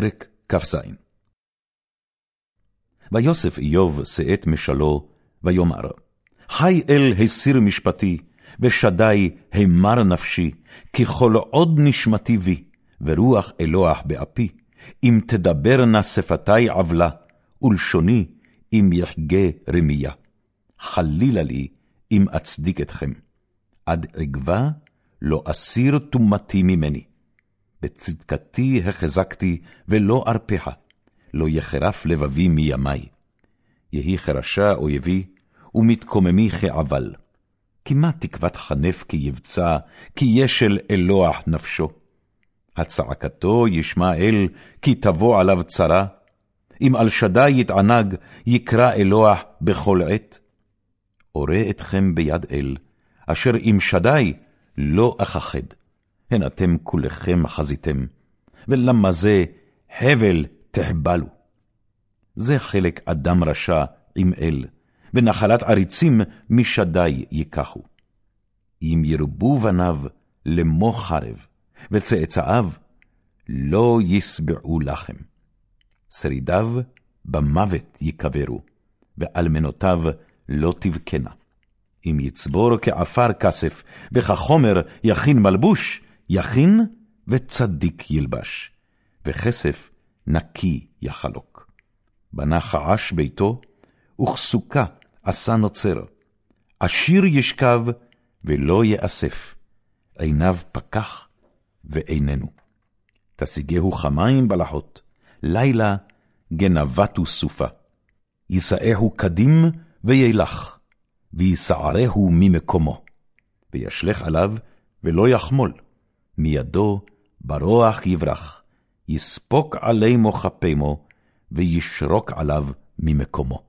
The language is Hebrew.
פרק כ"ז ויוסף איוב שאת משלו, ויאמר, חי אל הסיר משפטי, ושדי המר נפשי, כי כל עוד נשמתי בי, ורוח אלוה באפי, אם תדבר נא שפתי עוולה, ולשוני אם יחגה רמיה. חלילה לי אם אצדיק אתכם. עד עגבה לא אסיר טומאתי ממני. בצדקתי החזקתי, ולא ארפחה, לא יחרף לבבי מימי. יהי חרשה אויבי, ומתקוממי כעבל. כי מה תקוות חנף כי יבצע, כי ישל אלוה נפשו. הצעקתו ישמע אל, כי תבוא עליו צרה. אם על שדי יתענג, יקרא אלוה בכל עת. אורה אתכם ביד אל, אשר אם שדי לא אכחד. הן אתם כולכם חזיתם, ולמה זה הבל תחבלו. זה חלק אדם רשע עם אל, ונחלת עריצים משדי ייקחו. אם ירבו בניו למו חרב, וצאצאיו לא ישבעו לחם. שרידיו במוות יקברו, ואלמנותיו לא תבכנה. אם יצבור כעפר כסף, וכחומר יכין מלבוש, יכין וצדיק ילבש, וכסף נקי יחלוק. בנה חעש ביתו, וכסוכה עשה נוצר. עשיר ישכב, ולא יאסף, עיניו פקח, ואיננו. תשיגהו חמים בלחות, לילה גנבתו סופה. יישאהו קדים וילך, ויסערהו ממקומו, וישלך עליו ולא יחמול. מידו ברוח יברח, יספוק עלי מוחפמו, וישרוק עליו ממקומו.